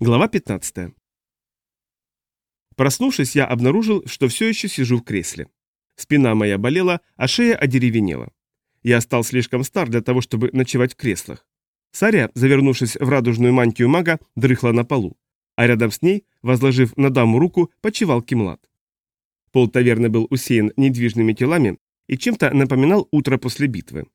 Глава 15. Проснувшись, я обнаружил, что все еще сижу в кресле. Спина моя болела, а шея одеревенела. Я стал слишком стар для того, чтобы ночевать в креслах. Саря, завернувшись в радужную мантию мага, дрыхла на полу, а рядом с ней, возложив на даму руку, почевал Кимлад. Пол таверны был усеян недвижными телами и чем-то напоминал утро после битвы.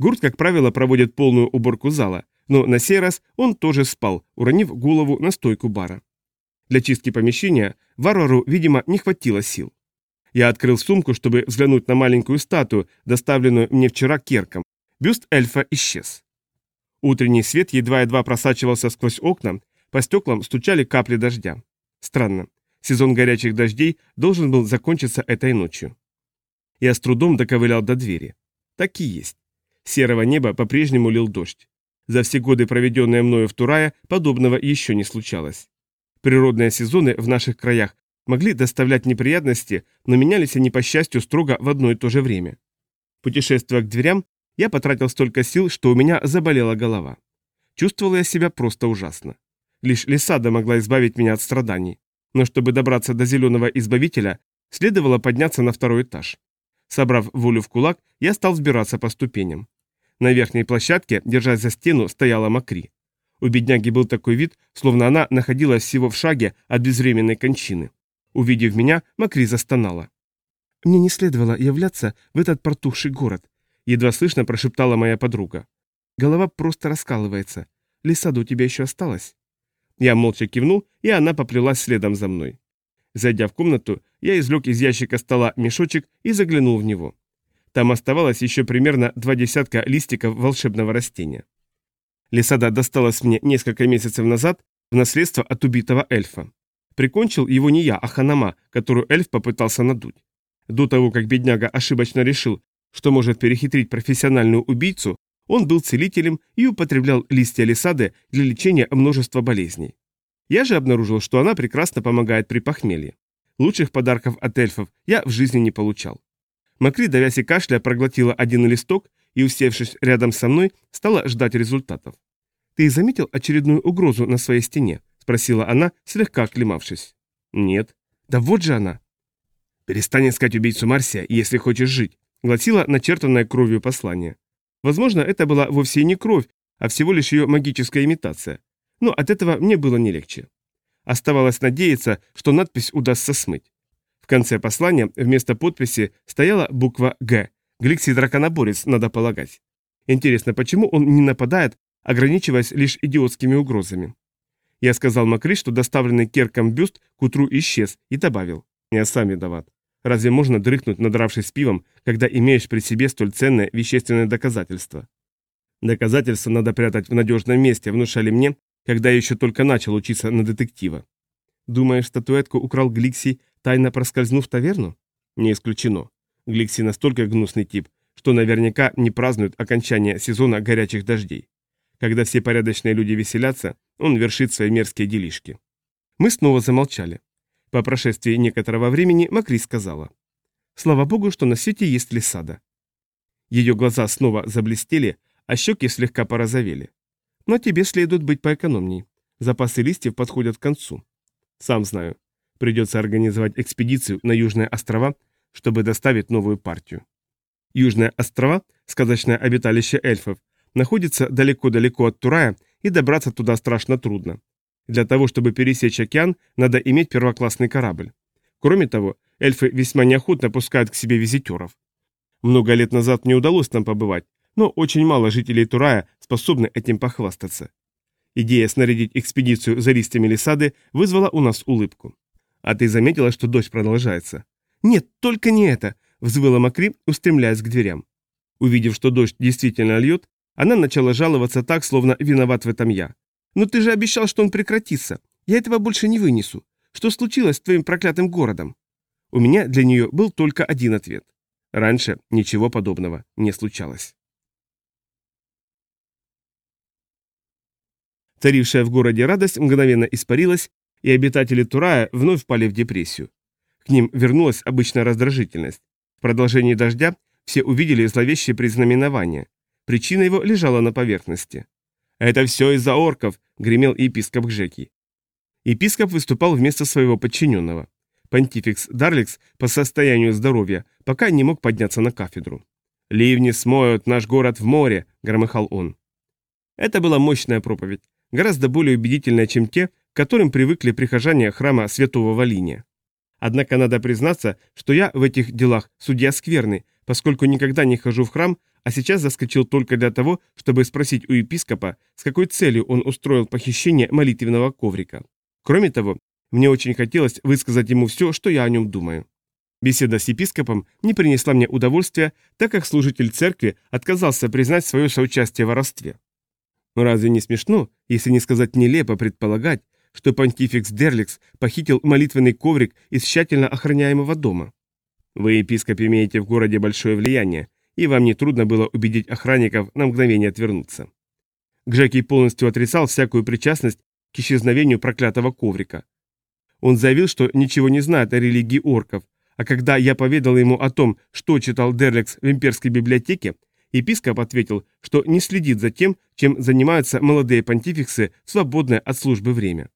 Гурт, как правило, проводит полную уборку зала, но на сей раз он тоже спал, уронив голову на стойку бара. Для чистки помещения варвару, видимо, не хватило сил. Я открыл сумку, чтобы взглянуть на маленькую статую, доставленную мне вчера Керком. Бюст эльфа исчез. Утренний свет едва-едва просачивался сквозь окна, по стеклам стучали капли дождя. Странно. Сезон горячих дождей должен был закончиться этой ночью. Я с трудом доковылял до двери. Так и есть. Серого неба по-прежнему лил дождь. За все годы, проведенные мною в Турае, подобного еще не случалось. Природные сезоны в наших краях могли доставлять неприятности, но менялись они, по счастью, строго в одно и то же время. Путешествуя к дверям, я потратил столько сил, что у меня заболела голова. Чувствовал я себя просто ужасно. Лишь Лисада могла избавить меня от страданий. Но чтобы добраться до Зеленого Избавителя, следовало подняться на второй этаж. Собрав волю в кулак, я стал взбираться по ступеням. На верхней площадке, держась за стену, стояла Макри. У бедняги был такой вид, словно она находилась всего в шаге от безвременной кончины. Увидев меня, Макри застонала. «Мне не следовало являться в этот протухший город», едва слышно прошептала моя подруга. «Голова просто раскалывается. Лисада у тебя еще осталась?» Я молча кивнул, и она поплелась следом за мной. Зайдя в комнату, я извлек из ящика стола мешочек и заглянул в него. Там оставалось еще примерно два десятка листиков волшебного растения. Лисада досталась мне несколько месяцев назад в наследство от убитого эльфа. Прикончил его не я, а Ханама, которую эльф попытался надуть. До того, как бедняга ошибочно решил, что может перехитрить профессиональную убийцу, он был целителем и употреблял листья лисады для лечения множества болезней. Я же обнаружил, что она прекрасно помогает при похмелье. Лучших подарков от эльфов я в жизни не получал. Макри, давясь и кашля, проглотила один листок и, усевшись рядом со мной, стала ждать результатов. «Ты заметил очередную угрозу на своей стене?» – спросила она, слегка оклемавшись. «Нет». «Да вот же она!» «Перестань искать убийцу Марсия, если хочешь жить», – гласила начертанное кровью послание. Возможно, это была вовсе не кровь, а всего лишь ее магическая имитация. Но от этого мне было не легче. Оставалось надеяться, что надпись удастся смыть. В конце послания вместо подписи стояла буква «Г». Гликсий драконоборец, надо полагать. Интересно, почему он не нападает, ограничиваясь лишь идиотскими угрозами? Я сказал Макри, что доставленный Керком бюст к утру исчез, и добавил. Я сам виноват. Разве можно дрыхнуть, надравшись пивом, когда имеешь при себе столь ценное вещественное доказательство? Доказательства надо прятать в надежном месте, внушали мне, когда я еще только начал учиться на детектива. Думаешь, статуэтку украл Гликсий Тайно проскользнув в таверну? Не исключено. Гликси настолько гнусный тип, что наверняка не празднует окончание сезона горячих дождей. Когда все порядочные люди веселятся, он вершит свои мерзкие делишки. Мы снова замолчали. По прошествии некоторого времени Макри сказала. «Слава богу, что на свете есть лисада». Ее глаза снова заблестели, а щеки слегка порозовели. «Но тебе следует быть поэкономней. Запасы листьев подходят к концу. Сам знаю, Придется организовать экспедицию на Южные острова, чтобы доставить новую партию. Южные острова, сказочное обиталище эльфов, находится далеко-далеко от Турая, и добраться туда страшно трудно. Для того, чтобы пересечь океан, надо иметь первоклассный корабль. Кроме того, эльфы весьма неохотно пускают к себе визитеров. Много лет назад мне удалось там побывать, но очень мало жителей Турая способны этим похвастаться. Идея снарядить экспедицию за листьями лисады вызвала у нас улыбку. А ты заметила, что дождь продолжается? Нет, только не это, взвыла Макри, устремляясь к дверям. Увидев, что дождь действительно льет, она начала жаловаться так, словно виноват в этом я. «Но ты же обещал, что он прекратится. Я этого больше не вынесу. Что случилось с твоим проклятым городом?» У меня для нее был только один ответ. Раньше ничего подобного не случалось. Царившая в городе радость мгновенно испарилась, и обитатели Турая вновь впали в депрессию. К ним вернулась обычная раздражительность. В продолжении дождя все увидели зловещее признаменование. Причина его лежала на поверхности. «Это все из-за орков», — гремел епископ Гжеки. Епископ выступал вместо своего подчиненного. Понтификс Дарликс по состоянию здоровья пока не мог подняться на кафедру. «Ливни смоют наш город в море», — громыхал он. Это была мощная проповедь, гораздо более убедительная, чем те, которым привыкли прихожане храма святого Валиния. Однако надо признаться, что я в этих делах судья скверный, поскольку никогда не хожу в храм, а сейчас заскочил только для того, чтобы спросить у епископа, с какой целью он устроил похищение молитвенного коврика. Кроме того, мне очень хотелось высказать ему все, что я о нем думаю. Беседа с епископом не принесла мне удовольствия, так как служитель церкви отказался признать свое соучастие в воровстве. Но разве не смешно, если не сказать нелепо предполагать, что понтификс Дерликс похитил молитвенный коврик из тщательно охраняемого дома? Вы, епископ, имеете в городе большое влияние, и вам не трудно было убедить охранников на мгновение отвернуться. Гжеки полностью отрицал всякую причастность к исчезновению проклятого коврика. Он заявил, что ничего не знает о религии орков, а когда я поведал ему о том, что читал Дерлекс в имперской библиотеке, епископ ответил, что не следит за тем, чем занимаются молодые понтификсы в свободное от службы время.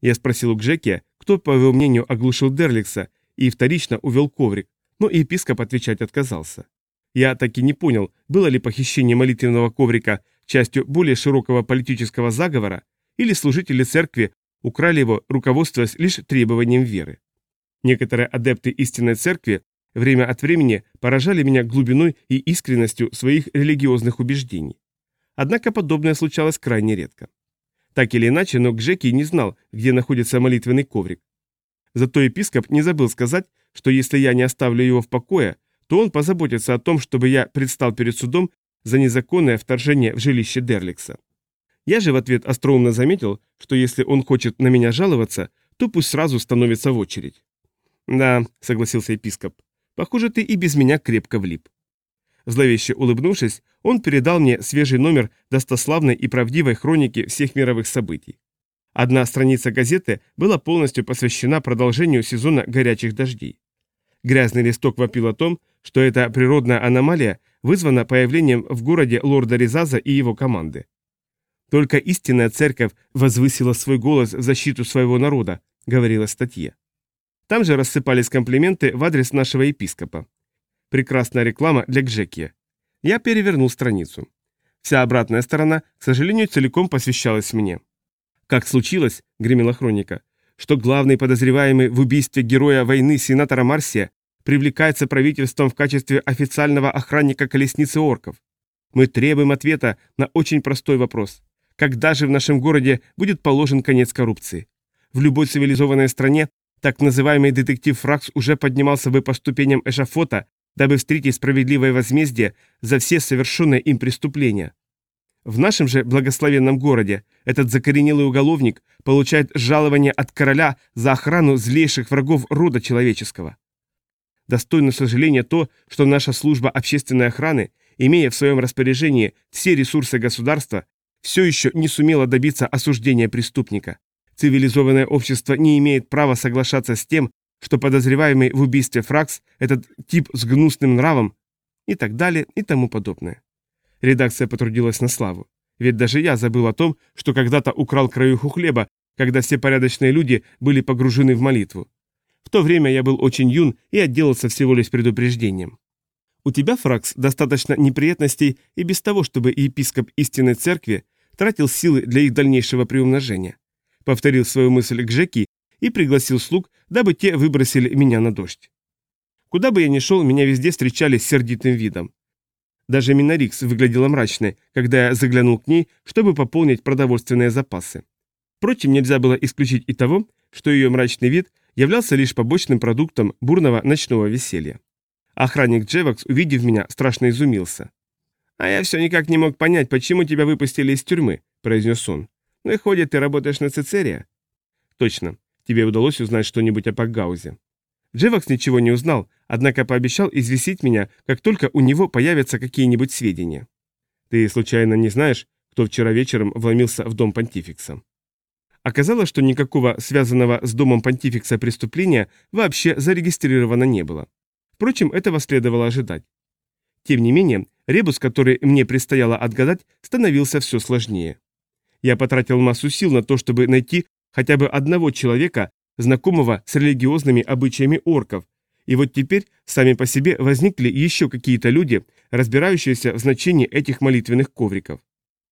Я спросил у Гжеки, кто, по его мнению, оглушил Дерлекса и вторично увел коврик, но епископ отвечать отказался. Я так и не понял, было ли похищение молитвенного коврика частью более широкого политического заговора, или служители церкви украли его, руководствуясь лишь требованием веры. Некоторые адепты истинной церкви время от времени поражали меня глубиной и искренностью своих религиозных убеждений. Однако подобное случалось крайне редко. Так или иначе, но Гжеки не знал, где находится молитвенный коврик. Зато епископ не забыл сказать, что если я не оставлю его в покое, то он позаботится о том, чтобы я предстал перед судом за незаконное вторжение в жилище Дерликса. Я же в ответ остроумно заметил, что если он хочет на меня жаловаться, то пусть сразу становится в очередь. «Да», — согласился епископ, — «похоже, ты и без меня крепко влип». Зловеще улыбнувшись, он передал мне свежий номер достославной и правдивой хроники всех мировых событий. Одна страница газеты была полностью посвящена продолжению сезона горячих дождей. Грязный листок вопил о том, что эта природная аномалия вызвана появлением в городе лорда Резаза и его команды. Только истинная церковь возвысила свой голос в защиту своего народа, говорила статья. Там же рассыпались комплименты в адрес нашего епископа. Прекрасная реклама для Гжекия. Я перевернул страницу. Вся обратная сторона, к сожалению, целиком посвящалась мне. «Как случилось», — гремела хроника, что главный подозреваемый в убийстве героя войны сенатора Марсия привлекается правительством в качестве официального охранника колесницы орков. Мы требуем ответа на очень простой вопрос когда же в нашем городе будет положен конец коррупции. В любой цивилизованной стране так называемый детектив Фракс уже поднимался бы по ступеням эшафота, дабы встретить справедливое возмездие за все совершенные им преступления. В нашем же благословенном городе этот закоренелый уголовник получает жалование от короля за охрану злейших врагов рода человеческого. Достойно сожаления то, что наша служба общественной охраны, имея в своем распоряжении все ресурсы государства, все еще не сумела добиться осуждения преступника. Цивилизованное общество не имеет права соглашаться с тем, что подозреваемый в убийстве Фракс, этот тип с гнусным нравом и так далее и тому подобное. Редакция потрудилась на славу. Ведь даже я забыл о том, что когда-то украл краюху хлеба, когда все порядочные люди были погружены в молитву. В то время я был очень юн и отделался всего лишь предупреждением. У тебя, Фракс, достаточно неприятностей и без того, чтобы епископ истинной церкви тратил силы для их дальнейшего приумножения. Повторил свою мысль к Жеки и пригласил слуг, дабы те выбросили меня на дождь. Куда бы я ни шел, меня везде встречали с сердитым видом. Даже Минарикс выглядела мрачной, когда я заглянул к ней, чтобы пополнить продовольственные запасы. Впрочем, нельзя было исключить и того, что ее мрачный вид являлся лишь побочным продуктом бурного ночного веселья. Охранник Джевакс, увидев меня, страшно изумился. «А я все никак не мог понять, почему тебя выпустили из тюрьмы», — произнес он. «Ну и ходит, ты работаешь на Цицерия?» «Точно. Тебе удалось узнать что-нибудь о Пакгаузе». Джевакс ничего не узнал, однако пообещал известить меня, как только у него появятся какие-нибудь сведения. «Ты случайно не знаешь, кто вчера вечером вломился в дом понтификса?» Оказалось, что никакого связанного с домом понтификса преступления вообще зарегистрировано не было. Впрочем, этого следовало ожидать. Тем не менее, ребус, который мне предстояло отгадать, становился все сложнее. Я потратил массу сил на то, чтобы найти хотя бы одного человека, знакомого с религиозными обычаями орков, и вот теперь сами по себе возникли еще какие-то люди, разбирающиеся в значении этих молитвенных ковриков.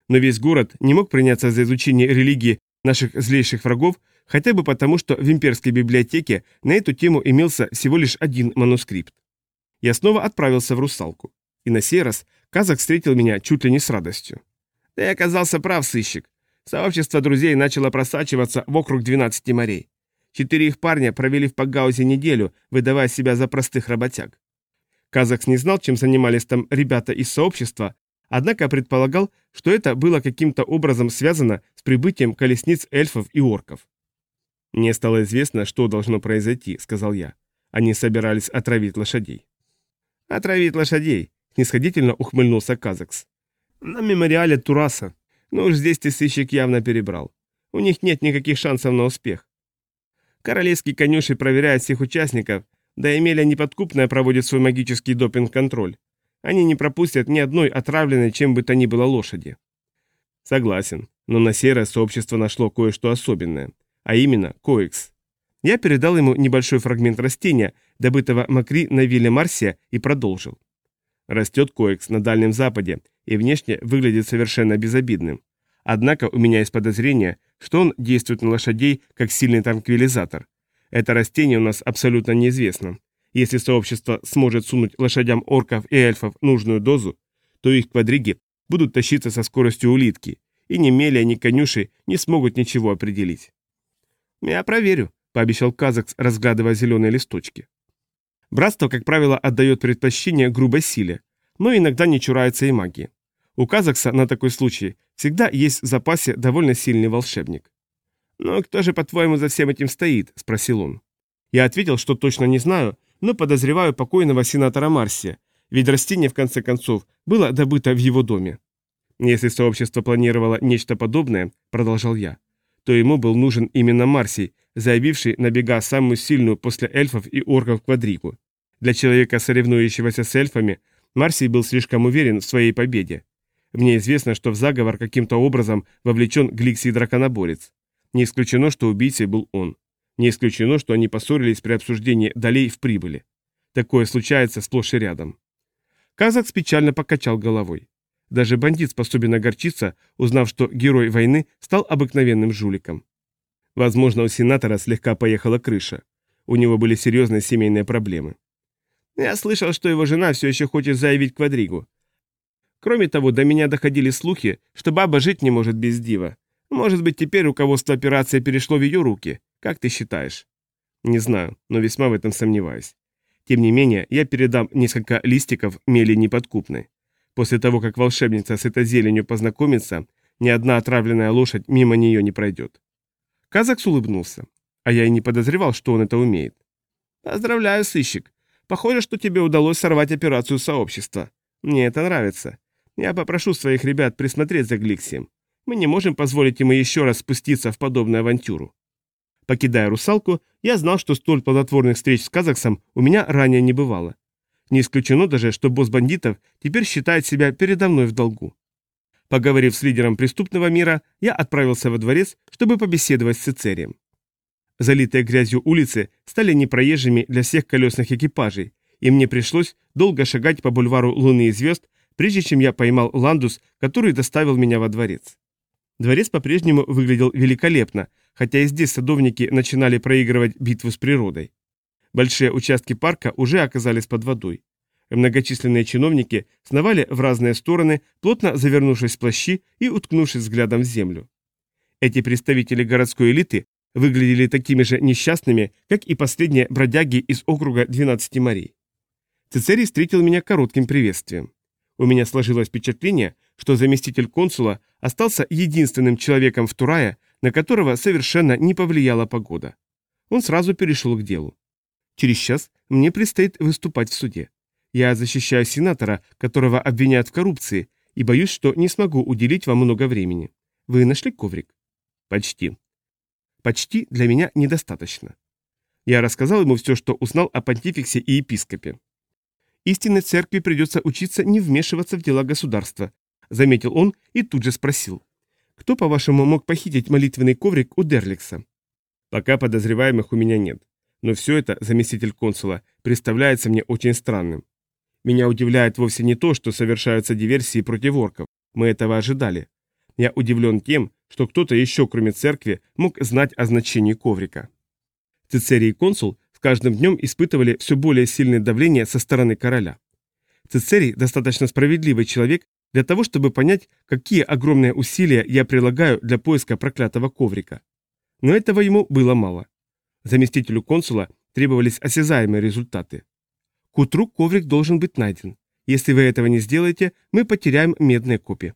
Но весь город не мог приняться за изучение религии наших злейших врагов, хотя бы потому, что в имперской библиотеке на эту тему имелся всего лишь один манускрипт. Я снова отправился в русалку. И на сей раз казак встретил меня чуть ли не с радостью. Ты оказался прав, сыщик. Сообщество друзей начало просачиваться в округ 12 морей. Четыре их парня провели в Пагаузе неделю, выдавая себя за простых работяг. Казакс не знал, чем занимались там ребята из сообщества, однако предполагал, что это было каким-то образом связано с прибытием колесниц эльфов и орков. «Мне стало известно, что должно произойти», — сказал я. Они собирались отравить лошадей. «Отравить лошадей», — снисходительно ухмыльнулся Казакс. «На мемориале Тураса. Ну уж здесь ты сыщик явно перебрал. У них нет никаких шансов на успех. Королевский конюши проверяет всех участников, да Эмелия неподкупная проводит свой магический допинг-контроль. Они не пропустят ни одной отравленной чем бы то ни было лошади. Согласен, но на сей сообщество нашло кое-что особенное, а именно коекс. Я передал ему небольшой фрагмент растения, добытого Макри на вилле Марсия, и продолжил. Растет коекс на Дальнем Западе и внешне выглядит совершенно безобидным. Однако у меня есть подозрение, что он действует на лошадей как сильный транквилизатор. Это растение у нас абсолютно неизвестно. Если сообщество сможет сунуть лошадям орков и эльфов нужную дозу, то их квадриги будут тащиться со скоростью улитки, и ни Мелия, ни конюши не смогут ничего определить. «Я проверю», — пообещал Казакс, разглядывая зеленые листочки. Братство, как правило, отдает предпочтение грубой силе, но иногда не чурается и магии. У Казакса на такой случай всегда есть в запасе довольно сильный волшебник. «Но кто же, по-твоему, за всем этим стоит?» – спросил он. Я ответил, что точно не знаю, но подозреваю покойного сенатора Марсия, ведь растение, в конце концов, было добыто в его доме. Если сообщество планировало нечто подобное, продолжал я, то ему был нужен именно Марсий, заявивший на бега самую сильную после эльфов и орков квадрику. Для человека, соревнующегося с эльфами, Марсий был слишком уверен в своей победе. Мне известно, что в заговор каким-то образом вовлечен Гликсий Драконоборец. Не исключено, что убийцей был он. Не исключено, что они поссорились при обсуждении долей в прибыли. Такое случается сплошь и рядом. Казак печально покачал головой. Даже бандит способен огорчиться, узнав, что герой войны стал обыкновенным жуликом. Возможно, у сенатора слегка поехала крыша. У него были серьезные семейные проблемы. Я слышал, что его жена все еще хочет заявить квадригу. Кроме того, до меня доходили слухи, что баба жить не может без дива. Может быть, теперь руководство операции перешло в ее руки. Как ты считаешь? Не знаю, но весьма в этом сомневаюсь. Тем не менее, я передам несколько листиков мели неподкупной. После того, как волшебница с этой зеленью познакомится, ни одна отравленная лошадь мимо нее не пройдет. Казакс улыбнулся, а я и не подозревал, что он это умеет. Поздравляю, сыщик. Похоже, что тебе удалось сорвать операцию сообщества. Мне это нравится. Я попрошу своих ребят присмотреть за Гликсием. Мы не можем позволить ему еще раз спуститься в подобную авантюру. Покидая русалку, я знал, что столь плодотворных встреч с Казаксом у меня ранее не бывало. Не исключено даже, что босс бандитов теперь считает себя передо мной в долгу. Поговорив с лидером преступного мира, я отправился во дворец, чтобы побеседовать с Цицерием. Залитые грязью улицы стали непроезжими для всех колесных экипажей, и мне пришлось долго шагать по бульвару Луны и звезд, прежде чем я поймал ландус, который доставил меня во дворец. Дворец по-прежнему выглядел великолепно, хотя и здесь садовники начинали проигрывать битву с природой. Большие участки парка уже оказались под водой. Многочисленные чиновники сновали в разные стороны, плотно завернувшись в плащи и уткнувшись взглядом в землю. Эти представители городской элиты выглядели такими же несчастными, как и последние бродяги из округа 12 морей. Цицерий встретил меня коротким приветствием. У меня сложилось впечатление, что заместитель консула остался единственным человеком в Турае, на которого совершенно не повлияла погода. Он сразу перешел к делу. Через час мне предстоит выступать в суде. Я защищаю сенатора, которого обвиняют в коррупции, и боюсь, что не смогу уделить вам много времени. Вы нашли коврик? Почти. Почти для меня недостаточно. Я рассказал ему все, что узнал о понтификсе и епископе. Истинной церкви придется учиться не вмешиваться в дела государства, заметил он и тут же спросил. кто, по-вашему, мог похитить молитвенный коврик у Дерликса? Пока подозреваемых у меня нет. Но все это, заместитель консула, представляется мне очень странным. Меня удивляет вовсе не то, что совершаются диверсии против орков. Мы этого ожидали. Я удивлен тем, что кто-то еще, кроме церкви, мог знать о значении коврика. Цицерий консул каждым днем испытывали все более сильное давление со стороны короля. Цицерий достаточно справедливый человек для того, чтобы понять, какие огромные усилия я прилагаю для поиска проклятого коврика. Но этого ему было мало. Заместителю консула требовались осязаемые результаты. К утру коврик должен быть найден. Если вы этого не сделаете, мы потеряем медные копии.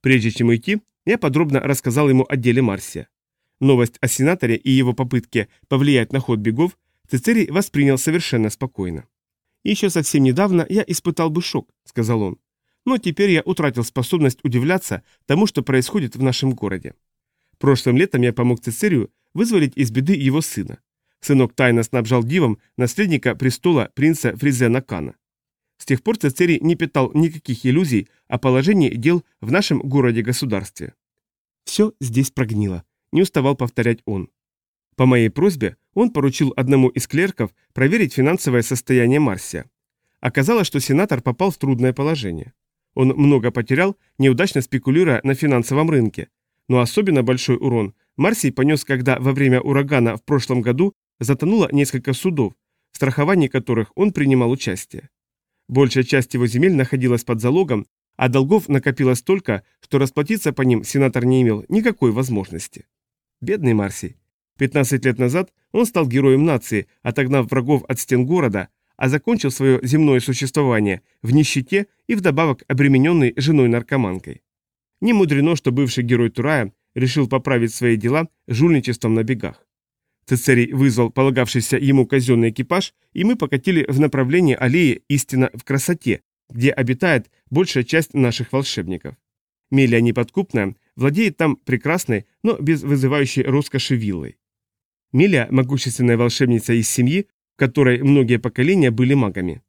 Прежде чем уйти, я подробно рассказал ему о деле Марсия. Новость о сенаторе и его попытке повлиять на ход бегов Цицерий воспринял совершенно спокойно. «Еще совсем недавно я испытал бы шок», — сказал он. «Но теперь я утратил способность удивляться тому, что происходит в нашем городе. Прошлым летом я помог Цицерию вызволить из беды его сына. Сынок тайно снабжал дивом наследника престола принца Фризена Кана. С тех пор Цицерий не питал никаких иллюзий о положении дел в нашем городе-государстве. «Все здесь прогнило», — не уставал повторять он. По моей просьбе он поручил одному из клерков проверить финансовое состояние Марсия. Оказалось, что сенатор попал в трудное положение. Он много потерял, неудачно спекулируя на финансовом рынке. Но особенно большой урон Марсий понес, когда во время урагана в прошлом году затонуло несколько судов, в страховании которых он принимал участие. Большая часть его земель находилась под залогом, а долгов накопилось столько, что расплатиться по ним сенатор не имел никакой возможности. Бедный Марсий. 15 лет назад он стал героем нации, отогнав врагов от стен города, а закончил свое земное существование в нищете и вдобавок обремененный женой-наркоманкой. Не мудрено, что бывший герой Турая решил поправить свои дела жульничеством на бегах. Цицерий вызвал полагавшийся ему казенный экипаж, и мы покатили в направлении аллеи истина в красоте, где обитает большая часть наших волшебников. Мелия неподкупная, владеет там прекрасной, но без вызывающей роскоши виллой. Мелия – могущественная волшебница из семьи, в которой многие поколения были магами.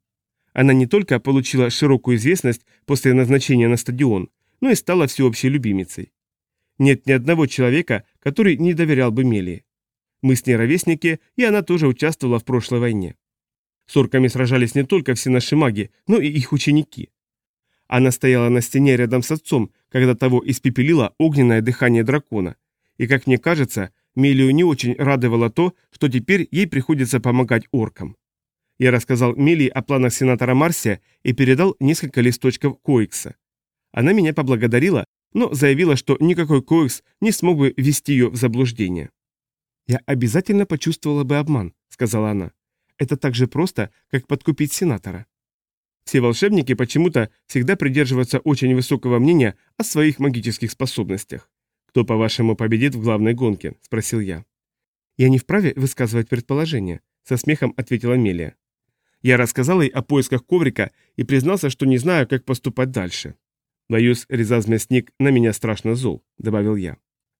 Она не только получила широкую известность после назначения на стадион, но и стала всеобщей любимицей. Нет ни одного человека, который не доверял бы Мелии. Мы с ней ровесники, и она тоже участвовала в прошлой войне. С орками сражались не только все наши маги, но и их ученики. Она стояла на стене рядом с отцом, когда того испепелило огненное дыхание дракона. И, как мне кажется, Мелию не очень радовало то, что теперь ей приходится помогать оркам. Я рассказал Мелии о планах сенатора Марсия и передал несколько листочков Коикса. Она меня поблагодарила, но заявила, что никакой Коикс не смог бы ввести ее в заблуждение. «Я обязательно почувствовала бы обман», — сказала она. «Это так же просто, как подкупить сенатора». Все волшебники почему-то всегда придерживаются очень высокого мнения о своих магических способностях. «Кто, по-вашему, победит в главной гонке?» – спросил я. «Я не вправе высказывать предположения», – со смехом ответила Мелия. Я рассказал ей о поисках коврика и признался, что не знаю, как поступать дальше. «Боюсь, Резаз Мясник на меня страшно зол», – добавил я.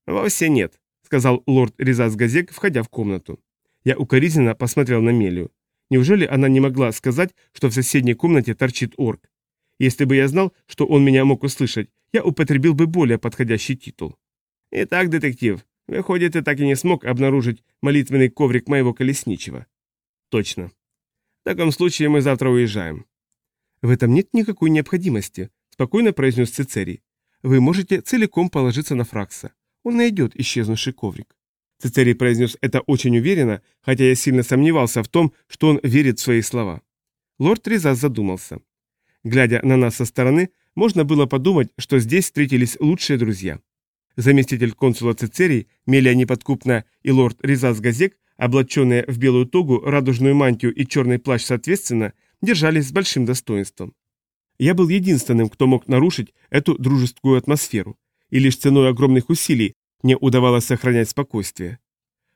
«Вовсе нет сказал лорд Резас Газек, входя в комнату. Я укоризненно посмотрел на Мелию. Неужели она не могла сказать, что в соседней комнате торчит орк? Если бы я знал, что он меня мог услышать, я употребил бы более подходящий титул. Итак, детектив, выходит, ты так и не смог обнаружить молитвенный коврик моего колесничего. Точно. В таком случае мы завтра уезжаем. В этом нет никакой необходимости, спокойно произнес Цицерий. Вы можете целиком положиться на Фракса. Он найдет исчезнувший коврик. Цицерий произнес это очень уверенно, хотя я сильно сомневался в том, что он верит в свои слова. Лорд Резас задумался. Глядя на нас со стороны, можно было подумать, что здесь встретились лучшие друзья. Заместитель консула Цицерий, Мелия Неподкупная и лорд Резас Газек, облаченные в белую тогу, радужную мантию и черный плащ соответственно, держались с большим достоинством. Я был единственным, кто мог нарушить эту дружескую атмосферу и лишь ценой огромных усилий мне удавалось сохранять спокойствие.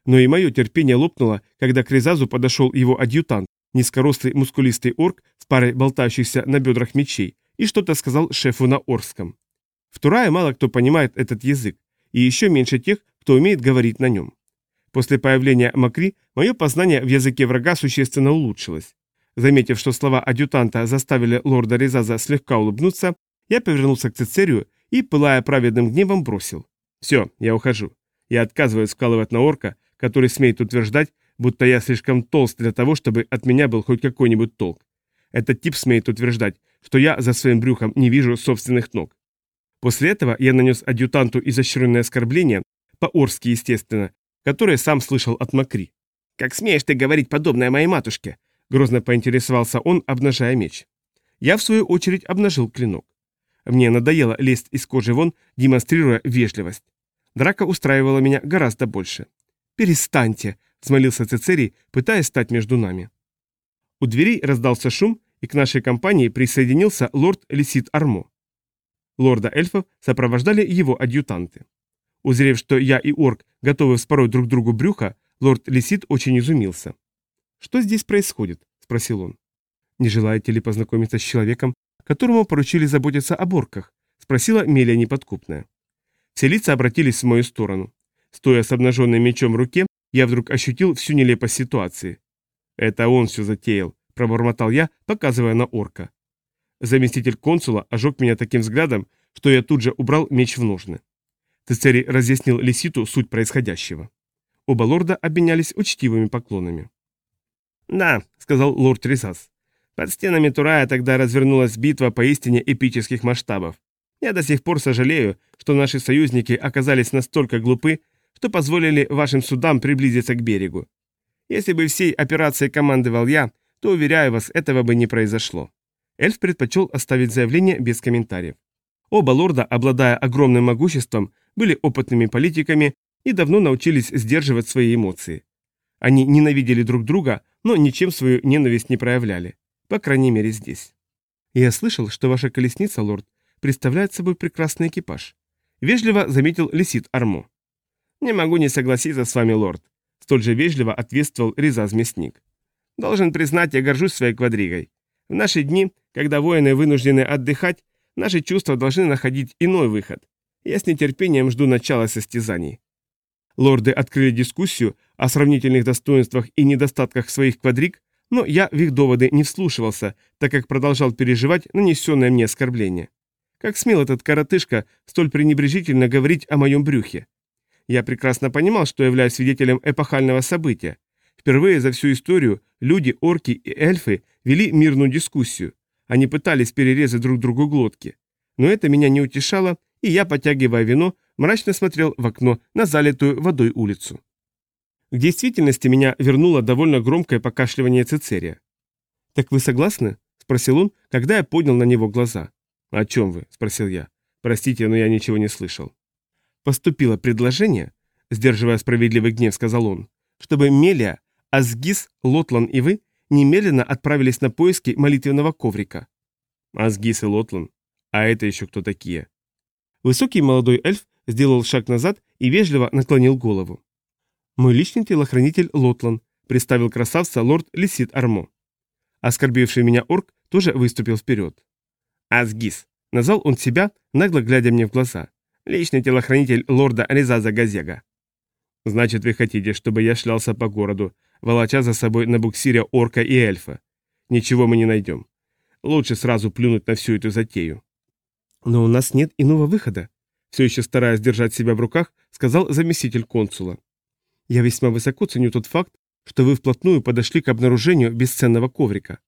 Но и мое терпение лопнуло, когда к Резазу подошел его адъютант, низкорослый мускулистый орк с парой болтающихся на бедрах мечей, и что-то сказал шефу на орском. В Турае мало кто понимает этот язык, и еще меньше тех, кто умеет говорить на нем. После появления Макри мое познание в языке врага существенно улучшилось. Заметив, что слова адъютанта заставили лорда Резаза слегка улыбнуться, я повернулся к Цицерию и, пылая праведным гневом, бросил. Все, я ухожу. Я отказываюсь скалывать на орка, который смеет утверждать, будто я слишком толст для того, чтобы от меня был хоть какой-нибудь толк. Этот тип смеет утверждать, что я за своим брюхом не вижу собственных ног. После этого я нанес адъютанту изощренное оскорбление, по-орски, естественно, которое сам слышал от Макри. «Как смеешь ты говорить подобное моей матушке?» — грозно поинтересовался он, обнажая меч. Я, в свою очередь, обнажил клинок. Мне надоело лезть из кожи вон, демонстрируя вежливость. Драка устраивала меня гораздо больше. «Перестаньте!» — взмолился Цицерий, пытаясь стать между нами. У дверей раздался шум, и к нашей компании присоединился лорд Лисит Армо. Лорда эльфов сопровождали его адъютанты. Узрев, что я и орк готовы вспороть друг другу брюхо, лорд Лисит очень изумился. «Что здесь происходит?» – спросил он. «Не желаете ли познакомиться с человеком, которому поручили заботиться о борках?» – спросила Мелия Неподкупная. Все лица обратились в мою сторону. Стоя с обнаженным мечом в руке, я вдруг ощутил всю нелепость ситуации. «Это он все затеял», – пробормотал я, показывая на орка. Заместитель консула ожег меня таким взглядом, что я тут же убрал меч в ножны. Цицерий разъяснил Лиситу суть происходящего. Оба лорда обменялись учтивыми поклонами. «Да», — сказал лорд Рисас. «Под стенами Турая тогда развернулась битва поистине эпических масштабов. Я до сих пор сожалею, что наши союзники оказались настолько глупы, что позволили вашим судам приблизиться к берегу. Если бы всей операцией командовал я, то, уверяю вас, этого бы не произошло». Эльф предпочел оставить заявление без комментариев. Оба лорда, обладая огромным могуществом, были опытными политиками и давно научились сдерживать свои эмоции. Они ненавидели друг друга, но ничем свою ненависть не проявляли. По крайней мере здесь. «Я слышал, что ваша колесница, лорд, представляет собой прекрасный экипаж», — вежливо заметил Лисит Армо. «Не могу не согласиться с вами, лорд», — столь же вежливо ответствовал Резаз-мясник. «Должен признать, я горжусь своей квадригой. В наши дни, когда воины вынуждены отдыхать, наши чувства должны находить иной выход. Я с нетерпением жду начала состязаний. Лорды открыли дискуссию о сравнительных достоинствах и недостатках своих квадрик, но я в их доводы не вслушивался, так как продолжал переживать нанесенное мне оскорбление. Как смел этот коротышка столь пренебрежительно говорить о моем брюхе? Я прекрасно понимал, что являюсь свидетелем эпохального события. Впервые за всю историю люди, орки и эльфы вели мирную дискуссию. Они пытались перерезать друг другу глотки. Но это меня не утешало, и я, потягивая вино, мрачно смотрел в окно на залитую водой улицу. К действительности меня вернуло довольно громкое покашливание Цицерия. «Так вы согласны?» – спросил он, когда я поднял на него глаза. «О чем вы?» – спросил я. «Простите, но я ничего не слышал». «Поступило предложение», – сдерживая справедливый гнев, сказал он, «чтобы Мелия, Азгис, Лотлан и вы немедленно отправились на поиски молитвенного коврика». «Азгис и Лотлан? А это еще кто такие?» Высокий молодой эльф сделал шаг назад и вежливо наклонил голову. «Мой личный телохранитель Лотлан», — представил красавца лорд Лисит Армо. Оскорбивший меня орк тоже выступил вперед. «Азгис», — назвал он себя, нагло глядя мне в глаза. «Личный телохранитель лорда Резаза Газега». «Значит, вы хотите, чтобы я шлялся по городу, волоча за собой на буксире орка и эльфа? Ничего мы не найдем. Лучше сразу плюнуть на всю эту затею». «Но у нас нет иного выхода», — все еще стараясь держать себя в руках, сказал заместитель консула. «Я весьма высоко ценю тот факт, что вы вплотную подошли к обнаружению бесценного коврика.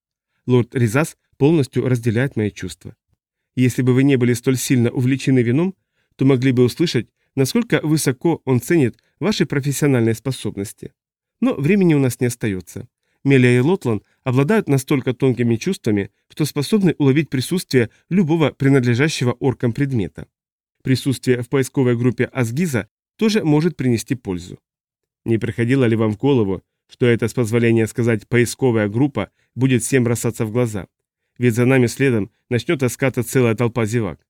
Лорд Ризас полностью разделяет мои чувства. Если бы вы не были столь сильно увлечены вином, то могли бы услышать, насколько высоко он ценит ваши профессиональные способности. Но времени у нас не остается. Мелия и Лотлан обладают настолько тонкими чувствами, что способны уловить присутствие любого принадлежащего оркам предмета. Присутствие в поисковой группе Асгиза тоже может принести пользу. Не приходило ли вам в голову, что это, с позволения сказать, поисковая группа будет всем бросаться в глаза? Ведь за нами следом начнет искаться целая толпа зевак.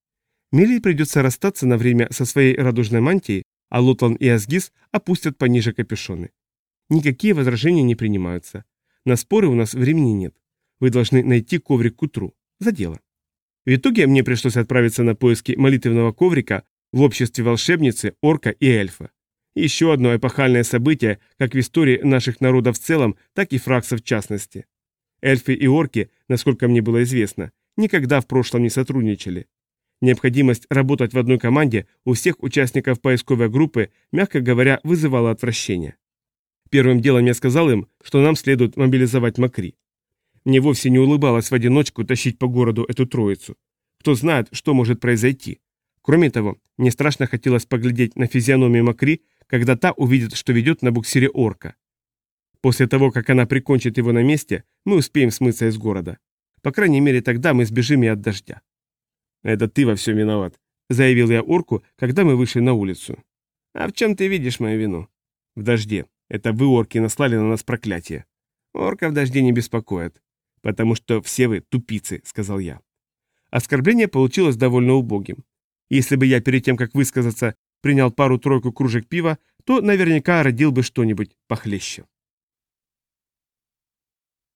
Мелии придется расстаться на время со своей радужной мантией, а Лотлан и Асгиз опустят пониже капюшоны. Никакие возражения не принимаются. На споры у нас времени нет. Вы должны найти коврик к утру. За дело. В итоге мне пришлось отправиться на поиски молитвенного коврика в обществе волшебницы, орка и эльфа. Еще одно эпохальное событие, как в истории наших народов в целом, так и фраксов в частности. Эльфы и орки, насколько мне было известно, никогда в прошлом не сотрудничали. Необходимость работать в одной команде у всех участников поисковой группы, мягко говоря, вызывала отвращение. Первым делом я сказал им, что нам следует мобилизовать Макри. Мне вовсе не улыбалось в одиночку тащить по городу эту троицу. Кто знает, что может произойти. Кроме того, мне страшно хотелось поглядеть на физиономию Макри, когда та увидит, что ведет на буксире орка. После того, как она прикончит его на месте, мы успеем смыться из города. По крайней мере, тогда мы сбежим и от дождя. «Это ты во всем виноват», — заявил я орку, когда мы вышли на улицу. «А в чем ты видишь мою вину?» «В дожде. Это вы, орки, наслали на нас проклятие. Орка в дожде не беспокоит. Потому что все вы тупицы», — сказал я. Оскорбление получилось довольно убогим. Если бы я перед тем, как высказаться, принял пару-тройку кружек пива, то наверняка родил бы что-нибудь похлеще.